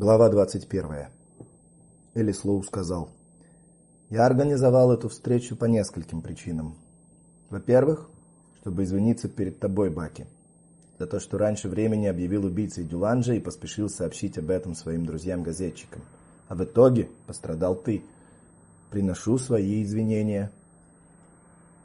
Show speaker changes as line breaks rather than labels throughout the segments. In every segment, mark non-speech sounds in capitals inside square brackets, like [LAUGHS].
Глава 21. Элис Лоу сказал: "Я организовал эту встречу по нескольким причинам. Во-первых, чтобы извиниться перед тобой, Баки, за то, что раньше времени объявил убийцей Дюланжа и поспешил сообщить об этом своим друзьям-газетчикам. А в итоге пострадал ты. Приношу свои извинения".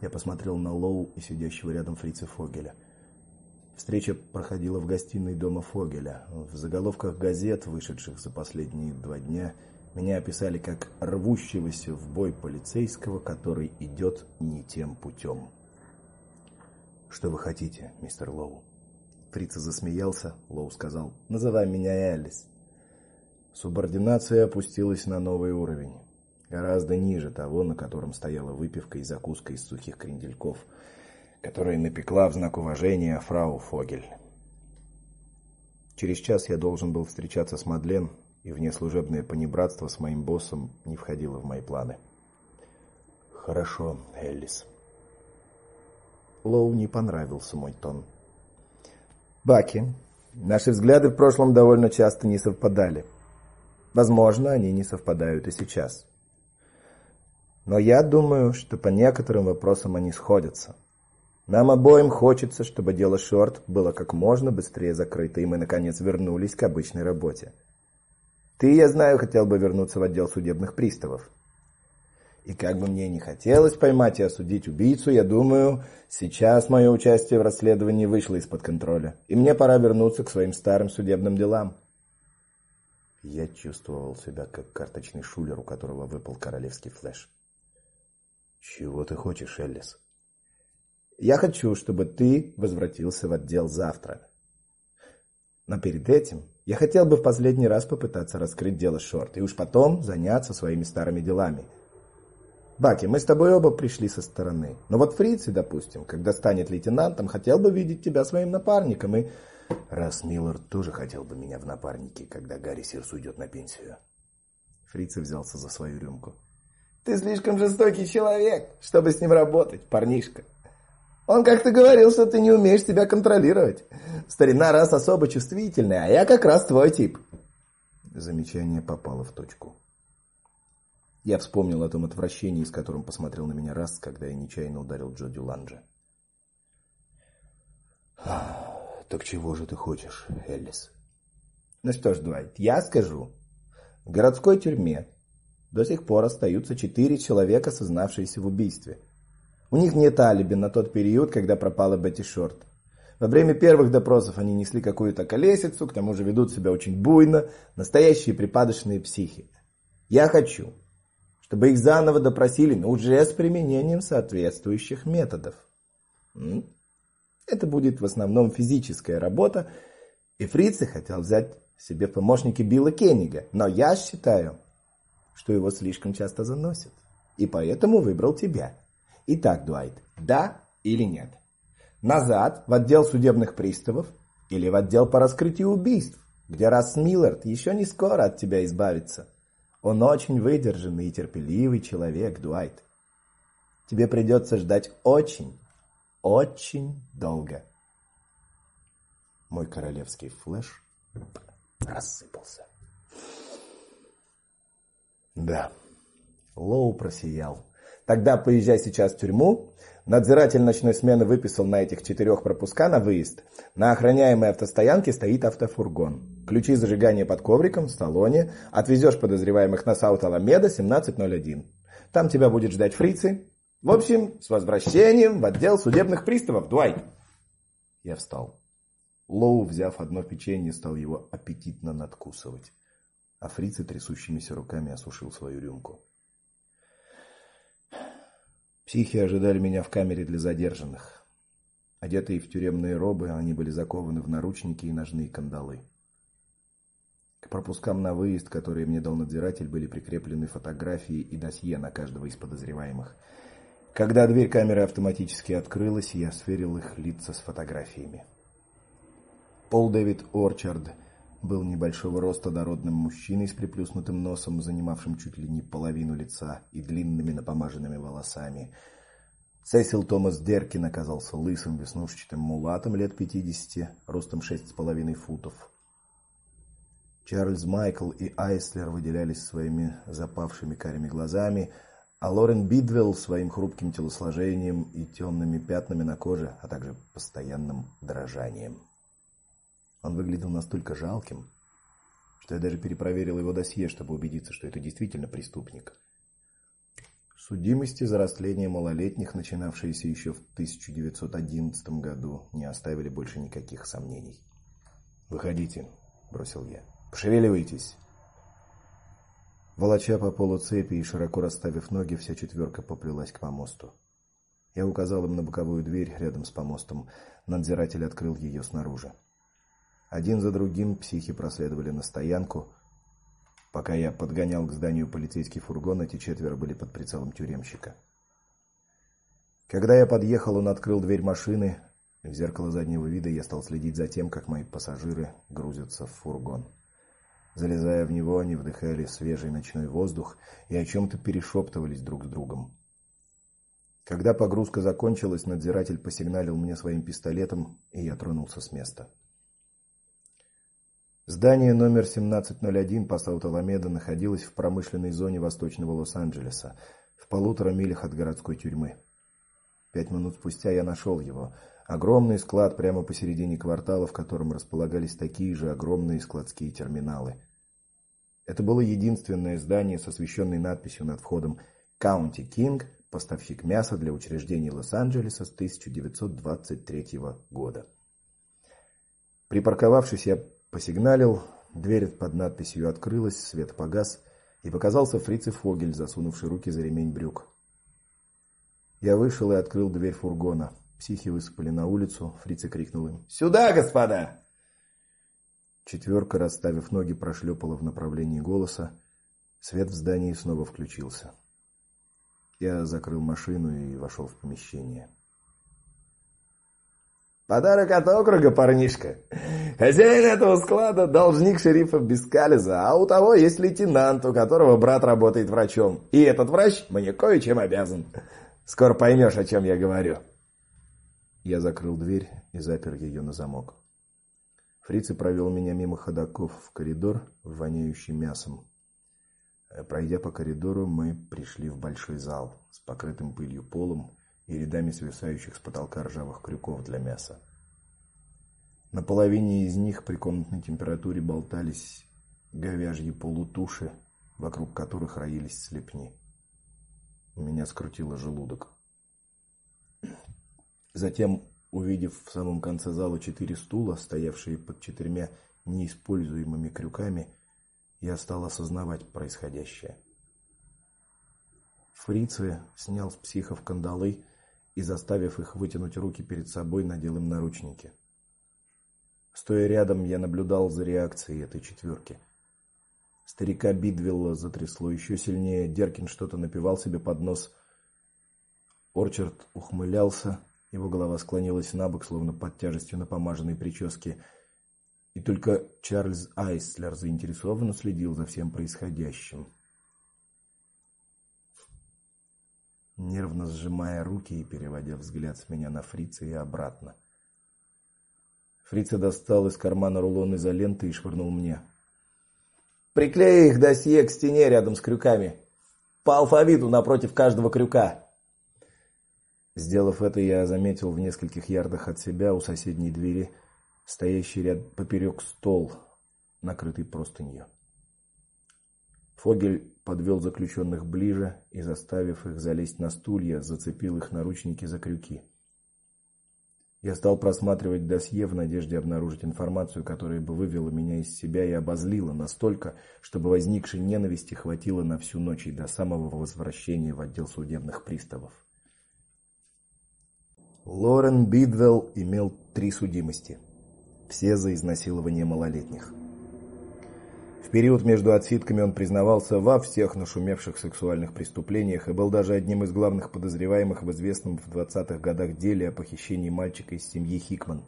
Я посмотрел на Лоу и сидящего рядом Фрица Фогеля. Встреча проходила в гостиной дома Фогеля. В заголовках газет, вышедших за последние два дня, меня описали как рвущегося в бой полицейского, который идет не тем путем. Что вы хотите, мистер Лоу? Фриц засмеялся. Лоу сказал: "Называй меня Элис". Субординация опустилась на новый уровень, гораздо ниже того, на котором стояла выпивка и закуска из сухих крендельков которые напекла в знак уважения фрау Фогель. Через час я должен был встречаться с Мадлен, и внеслужебное понебратство с моим боссом не входило в мои планы. Хорошо, Эллис. Лоу не понравился мой тон. Баки, наши взгляды в прошлом довольно часто не совпадали. Возможно, они не совпадают и сейчас. Но я думаю, что по некоторым вопросам они сходятся. Нам обоим хочется, чтобы дело Шорт было как можно быстрее закрыто, и мы наконец вернулись к обычной работе. Ты, я знаю, хотел бы вернуться в отдел судебных приставов. И как бы мне не хотелось поймать и осудить убийцу, я думаю, сейчас мое участие в расследовании вышло из-под контроля, и мне пора вернуться к своим старым судебным делам. Я чувствовал себя как карточный шулер, у которого выпал королевский флеш. Чего ты хочешь, Эллис? Я хочу, чтобы ты возвратился в отдел завтра. Но перед этим я хотел бы в последний раз попытаться раскрыть дело Шорт и уж потом заняться своими старыми делами. Баки, мы с тобой оба пришли со стороны. Но вот Фрицы, допустим, когда станет лейтенантом, хотел бы видеть тебя своим напарником и раз Миллер тоже хотел бы меня в напарнике, когда Гарри Сирс уйдет на пенсию. Фрицы взялся за свою рюмку. Ты слишком жестокий человек, чтобы с ним работать, парнишка. Он как-то говорил, что ты не умеешь себя контролировать. Старина раз особо чувствительный, а я как раз твой тип. Замечание попало в точку. Я вспомнил о том отвращении, с которым посмотрел на меня раз, когда я нечаянно ударил Джо Дюланджа. Так чего же ты хочешь, Эллис? Ну что ж, Дуайт, я скажу. В городской тюрьме до сих пор остаются четыре человека, сознавшиеся в убийстве. У них нет алиби на тот период, когда пропала Бетти Шорт. Во время первых допросов они несли какую-то колесицу, к тому же ведут себя очень буйно, настоящие припадочные психи. Я хочу, чтобы их заново допросили, но уже с применением соответствующих методов. Это будет в основном физическая работа, и Фрицы хотел взять себе помощники Билла Кеннига, но я считаю, что его слишком часто заносят, и поэтому выбрал тебя. Итак, Дуайт, да или нет? Назад в отдел судебных приставов или в отдел по раскрытию убийств, где Расс Миллард еще не скоро от тебя избавится. Он очень выдержанный и терпеливый человек, Дуайт. Тебе придется ждать очень, очень долго. Мой королевский флеш рассыпался. Да. Лоу просиял. Тогда поезжай сейчас в тюрьму. Надзиратель ночной смены выписал на этих четырех пропуска на выезд. На охраняемой автостоянке стоит автофургон. Ключи зажигания под ковриком в салоне. Отвезешь подозреваемых на Саут Аламеда 1701. Там тебя будет ждать фрицы. В общем, с возвращением в отдел судебных приставов, Дуайт. Я встал. Лоу, взяв одно печенье, стал его аппетитно надкусывать. А фрицы трясущимися руками осушил свою рюмку. Психи ожидали меня в камере для задержанных. Одетые в тюремные робы, они были закованы в наручники и ножные кандалы. К пропускам на выезд, которые мне дал надзиратель, были прикреплены фотографии и досье на каждого из подозреваемых. Когда дверь камеры автоматически открылась, я сверил их лица с фотографиями. Пол Дэвид Орчард был небольшого роста дородным мужчиной с приплюснутым носом, занимавшим чуть ли не половину лица и длинными напомаженными волосами. Сесил Томас Деркин оказался лысым веснушчатым мулатом лет пятидесяти, ростом шесть с половиной футов. Чарльз Майкл и Айслер выделялись своими запавшими карими глазами, а Лорен Бидвелл своим хрупким телосложением и темными пятнами на коже, а также постоянным дрожанием. Он выглядел настолько жалким, что я даже перепроверил его досье, чтобы убедиться, что это действительно преступник. Судимости за растление малолетних, начинавшиеся еще в 1911 году, не оставили больше никаких сомнений. "Выходите", бросил я. "Пошевеливайтесь". Волоча по полу цепи и широко расставив ноги, вся четверка поплелась к помосту. Я указал им на боковую дверь рядом с помостом. Надзиратель открыл ее снаружи. Один за другим психи проследовали на стоянку. Пока я подгонял к зданию полицейский фургон, эти четверо были под прицелом тюремщика. Когда я подъехал, он открыл дверь машины. В зеркало заднего вида я стал следить за тем, как мои пассажиры грузятся в фургон. Залезая в него, они вдыхали свежий ночной воздух и о чем то перешептывались друг с другом. Когда погрузка закончилась, надзиратель посигналил мне своим пистолетом, и я тронулся с места. Здание номер 1701 по Саут-Аламеда находилось в промышленной зоне восточного Лос-Анджелеса, в полутора милях от городской тюрьмы. Пять минут спустя я нашел его. Огромный склад прямо посередине квартала, в котором располагались такие же огромные складские терминалы. Это было единственное здание с освещенной надписью над входом County King, поставщик мяса для учреждений Лос-Анджелеса с 1923 года. Припарковавшись, я Посигналил, дверь под надписью открылась, свет погас, и показался фриц Фогель, засунувший руки за ремень брюк. Я вышел и открыл дверь фургона. Психи высыпали на улицу, фриц крикнул им: "Сюда, господа!" Четверка, расставив ноги, прошлепала в направлении голоса. Свет в здании снова включился. Я закрыл машину и вошел в помещение. Подарок от округа, парнишка. Хозяин этого склада должник шерифа Бескализа, а у того есть лейтенант, у которого брат работает врачом. И этот врач мне кое-чем обязан. Скоро поймешь, о чем я говорю. Я закрыл дверь и запер ее на замок. Фриц провел меня мимо ходоков в коридор, воняющий мясом. Пройдя по коридору, мы пришли в большой зал с покрытым пылью полом и рядами свисающих с потолка ржавых крюков для мяса. На половине из них при комнатной температуре болтались говяжьи полутуши, вокруг которых роились слепни. У меня скрутило желудок. Затем, увидев в самом конце зала четыре стула, стоявшие под четырьмя неиспользуемыми крюками, я стал осознавать происходящее. Фрицы снял с психов кандалы и, заставив их вытянуть руки перед собой, надел им наручники. Стоя рядом, я наблюдал за реакцией этой четверки. Старика Бидвилла затрясло еще сильнее, Деркин что-то напевал себе под нос. Орчард ухмылялся, его голова склонилась набок, словно под тяжестью напомаженной прически. И только Чарльз Айслер заинтересованно следил за всем происходящим. Нервно сжимая руки и переводя взгляд с меня на фрица и обратно. Фрица достал из кармана рулон изоленты и швырнул мне. Приклей их досье к стене рядом с крюками. По алфавиту напротив каждого крюка. Сделав это, я заметил в нескольких ярдах от себя у соседней двери стоящий ряд поперек стол, накрытый простынью. Фогель подвел заключенных ближе и, заставив их залезть на стулья, зацепил их наручники за крюки. Я стал просматривать досье в надежде обнаружить информацию, которая бы вывела меня из себя и обозлила настолько, чтобы возникшей ненависти хватило на всю ночь и до самого возвращения в отдел судебных приставов. Лорен Бидвелл имел три судимости, все за изнасилование малолетних. В период между отсидками он признавался во всех нашумевших сексуальных преступлениях и был даже одним из главных подозреваемых в известном в 20-х годах деле о похищении мальчика из семьи Хикман.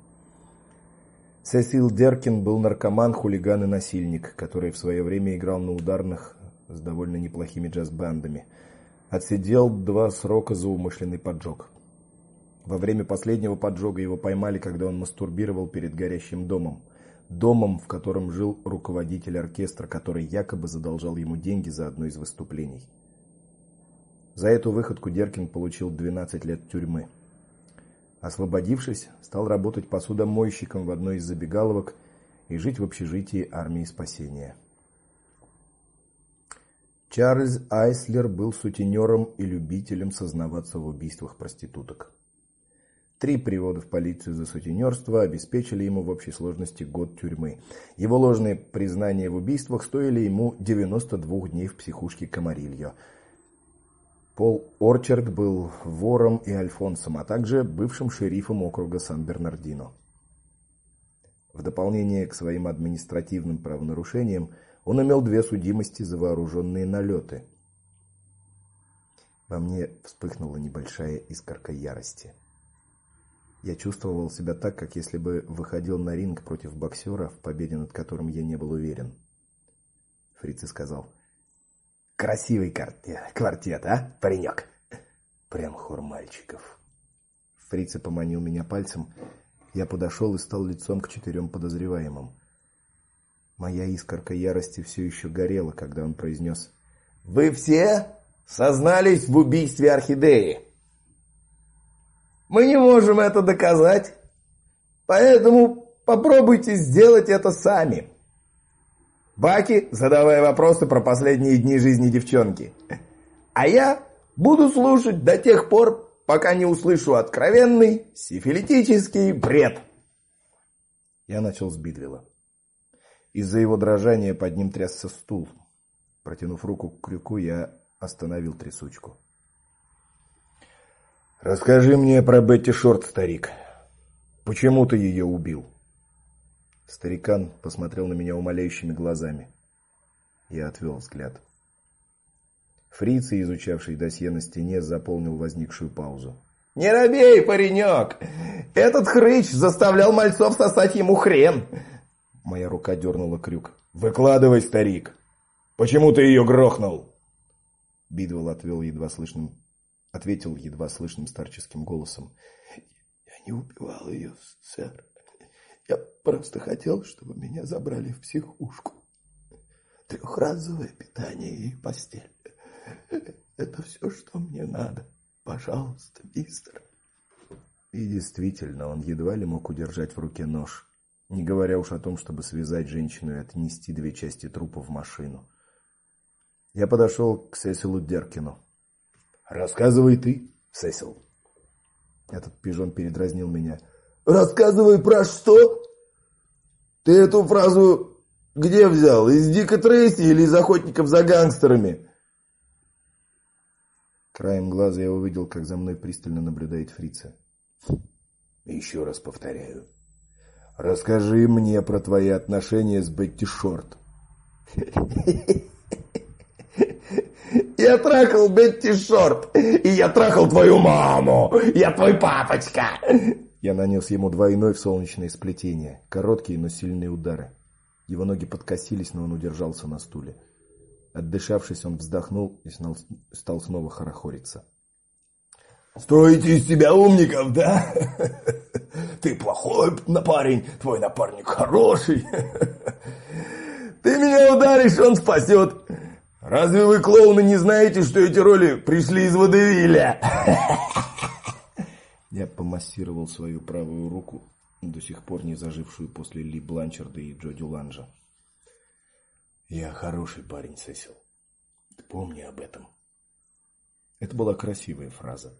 Сесил Деркин был наркоман, хулиган и насильник, который в свое время играл на ударных с довольно неплохими джаз-бандами. Отсидел два срока за умышленный поджог. Во время последнего поджога его поймали, когда он мастурбировал перед горящим домом. Домом, в котором жил руководитель оркестра, который якобы задолжал ему деньги за одно из выступлений. За эту выходку Деркин получил 12 лет тюрьмы. Освободившись, стал работать посудомойщиком в одной из забегаловок и жить в общежитии армии спасения. Чарльз Айслер был сутенером и любителем сознаваться в убийствах проституток. Три привода в полицию за сутенерство обеспечили ему в общей сложности год тюрьмы. Его ложные признания в убийствах стоили ему 92 дней в психушке Камарильо. Пол Орчард был вором и альфонсом, а также бывшим шерифом округа Сан-Бернардино. В дополнение к своим административным правонарушениям, он имел две судимости за вооруженные налеты. Во мне вспыхнула небольшая искорка ярости. Я чувствовал себя так, как если бы выходил на ринг против боксера, в победе над которым я не был уверен. Фриц сказал: "Красивый квартет, а, паренек?» Прям хор мальчиков. Фриц поманил меня пальцем. Я подошел и стал лицом к четырем подозреваемым. Моя искорка ярости все еще горела, когда он произнес: "Вы все сознались в убийстве орхидеи?" Мы не можем это доказать. Поэтому попробуйте сделать это сами. Баки, задавая вопросы про последние дни жизни девчонки. А я буду слушать до тех пор, пока не услышу откровенный сифилитический бред. Я начал с Бидвилла. Из-за его дрожания под ним трясся стул. Протянув руку к крюку, я остановил трясучку. Расскажи мне про Бетти Шорт, старик. Почему ты ее убил? Старикан посмотрел на меня умоляющими глазами. Я отвел взгляд. Фриц, изучавший досье на стене, заполнил возникшую паузу. Не робей, паренек! Этот хрыч заставлял мальцов сосать ему хрен. Моя рука дернула крюк. Выкладывай, старик. Почему ты ее грохнул? Бидвелл отвел едва слышным ответил едва слышным старческим голосом. Я не убивал ее, сэр. Я просто хотел, чтобы меня забрали в психушку. Трехразовое питание и постель. Это все, что мне надо. Пожалуйста, мистер. И действительно, он едва ли мог удержать в руке нож, не говоря уж о том, чтобы связать женщину и отнести две части трупа в машину. Я подошел к Сесилу Деркину. Рассказывай ты, Сесил. Этот пижон передразнил меня. Рассказывай про что? Ты эту фразу где взял? Из Дика Трейси или из охотников за гангстерами? Краем глаза я увидел, как за мной пристально наблюдает фрица. Еще раз повторяю. Расскажи мне про твои отношения с Бетти Шорт. [LAUGHS] Я трахал Бетти Шорт, и я трахал твою маму. Я твой папочка. Я нанес ему двойной в солнечное сплетение, короткие, но сильные удары. Его ноги подкосились, но он удержался на стуле. Отдышавшись, он вздохнул и стал снова хорохориться. Строите из себя умников, да? Ты плохой парень, твой напарник хороший. Ты меня ударишь, он спасет. Разве вы, клоуны, не знаете, что эти роли пришли из водевиля? Я помассировал свою правую руку, до сих пор не зажившую после Ли Бланчарда и Джо Дюланжа. Я хороший парень, Сесил. Помни об этом. Это была красивая фраза.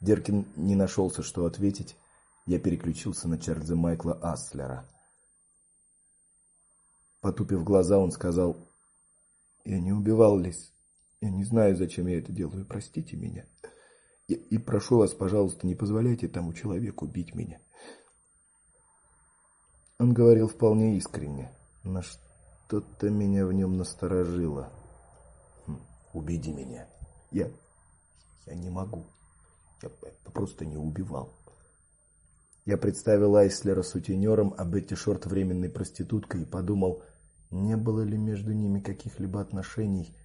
Деркин не нашелся, что ответить. Я переключился на Чарльза Майкла Аслера. Потупив глаза, он сказал: я не убивал Лис. Я не знаю, зачем я это делаю. Простите меня. И, и прошу вас, пожалуйста, не позволяйте тому человеку бить меня. Он говорил вполне искренне, но что-то меня в нем насторожило. Хм, убеди меня. Я я не могу. Я просто не убивал. Я представил Айслера сутенером, а Бетти Шорт временной проституткой и подумал, не было ли между ними каких-либо отношений.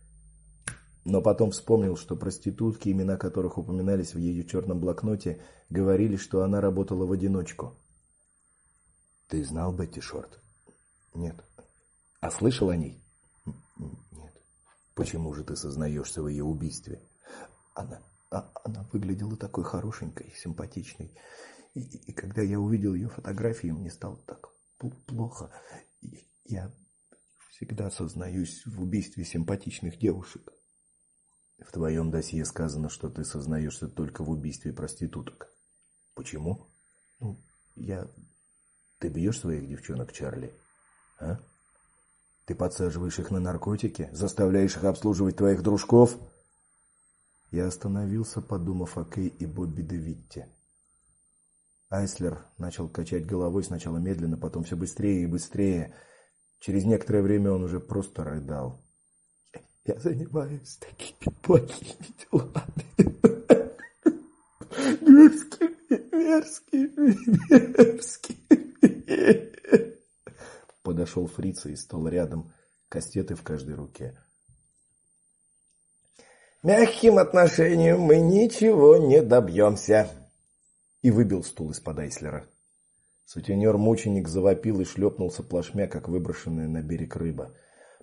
Но потом вспомнил, что проститутки, имена которых упоминались в ее черном блокноте, говорили, что она работала в одиночку. Ты знал Бетти Шорт? Нет. А слышал о ней? Нет. Почему же ты сознаешься в ее убийстве? Она а, она выглядела такой хорошенькой, симпатичной. И, и когда я увидел ее фотографии, мне стало так плохо. И я всегда сознаюсь в убийстве симпатичных девушек. В твоем досье сказано, что ты сознаешься только в убийстве проституток. Почему? Ну, я ты бьешь своих девчонок, Чарли? А? Ты подсаживаешь их на наркотики, заставляешь их обслуживать твоих дружков? Я остановился, подумав о Кей и Бобби Девитте. Айслер начал качать головой сначала медленно, потом все быстрее и быстрее. Через некоторое время он уже просто рыдал. Я занимаюсь такими плохими делами. Мерзкими, мерзкими, мерзкими. Подошел фрица и стал рядом, кастеты в каждой руке. Мягким отношением мы ничего не добьемся. И выбил стул из-под Айслера. Сутенер-мученик завопил и шлепнулся плашмя, как выброшенная на берег рыба.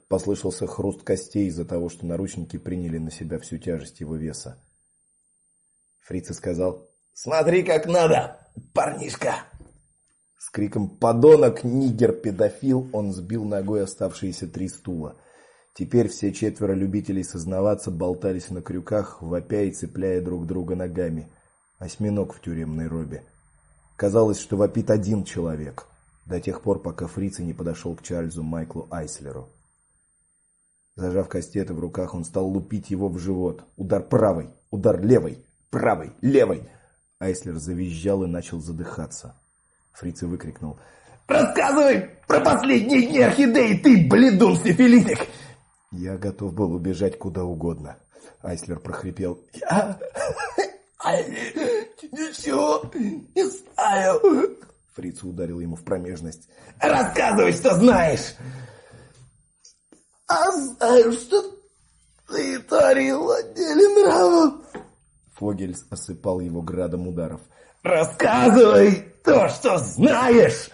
Послышался хруст костей из-за того, что наручники приняли на себя всю тяжесть его веса. Фриц сказал: "Смотри, как надо, парнишка". С криком подонок, нигер, педофил он сбил ногой оставшиеся три стула. Теперь все четверо любителей сознаваться болтались на крюках, вопя и цепляя друг друга ногами. Осьминог в тюремной робе. Казалось, что вопит один человек, до тех пор, пока фриц не подошел к Чарльзу Майклу Айслеру. Зажав кастеты в руках, он стал лупить его в живот. Удар правой, удар левой, правой, левой. Айслер завизжал и начал задыхаться. Фриц выкрикнул: "Рассказывай про последние дни орхидеи, ты бледун сифилитик!" Я готов был убежать куда угодно. Айслер прохрипел: "Я ничего не знаю". Фриц ударил ему в промежность. "Рассказывай, что знаешь". "А знаю, что ты творил в отделе нравов". Фогельс осыпал его градом ударов. "Рассказывай то, что знаешь".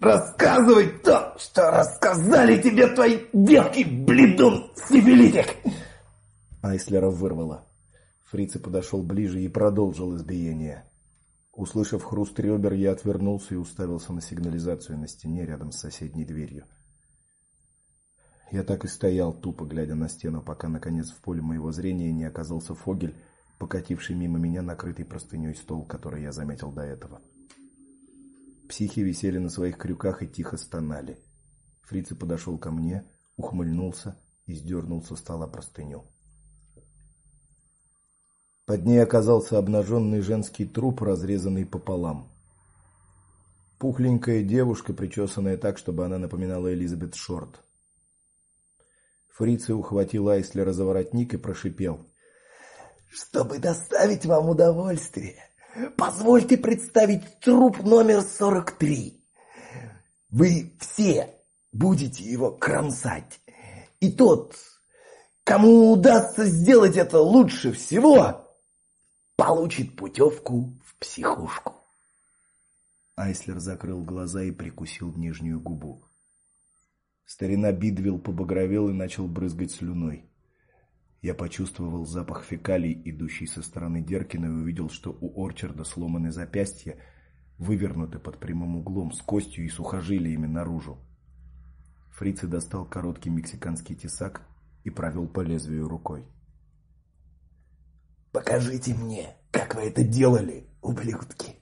Рассказывай то, что рассказали тебе твои девки, бледун, сифилитик. Айслера вырвало. Фриц подошел ближе и продолжил избиение. Услышав хруст ребер, я отвернулся и уставился на сигнализацию на стене рядом с соседней дверью. Я так и стоял, тупо глядя на стену, пока наконец в поле моего зрения не оказался Фогель, покативший мимо меня накрытый простыней стол, который я заметил до этого. Психи висели на своих крюках и тихо стонали. Фриц подошел ко мне, ухмыльнулся и сдернул со стола простыню. Под ней оказался обнаженный женский труп, разрезанный пополам. Пухленькая девушка, причесанная так, чтобы она напоминала Элизабет Шорт. Фриц ухватил Айслера за воротник и прошипел: "Чтобы доставить вам удовольствие, Позвольте представить труп номер 43. Вы все будете его кромсать. И тот, кому удастся сделать это лучше всего, получит путевку в психушку. Айслер закрыл глаза и прикусил нижнюю губу. Старина Бидвилл побагровел и начал брызгать слюной. Я почувствовал запах фекалий, идущий со стороны Деркина, и увидел, что у Орчарда сломаны запястья, вывернуты под прямым углом, с костью и сухожилиями наружу. Фриц достал короткий мексиканский тесак и провел по лезвию рукой. Покажите мне, как вы это делали, ублюдки.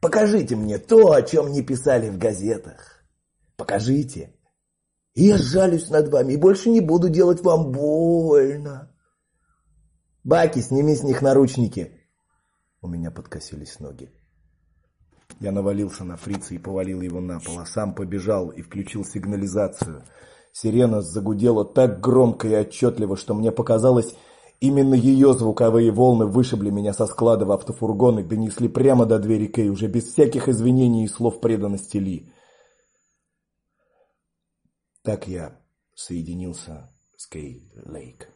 Покажите мне то, о чем не писали в газетах. Покажите, и я жалюсь над вами и больше не буду делать вам больно. Баки, сними с них наручники. У меня подкосились ноги. Я навалился на фрица и повалил его на пол, а сам побежал и включил сигнализацию. Сирена загудела так громко и отчетливо, что мне показалось, именно ее звуковые волны вышибли меня со склада в автофургон и донесли прямо до двери Кей уже без всяких извинений и слов преданности Ли. Так я соединился с Кей Лейк.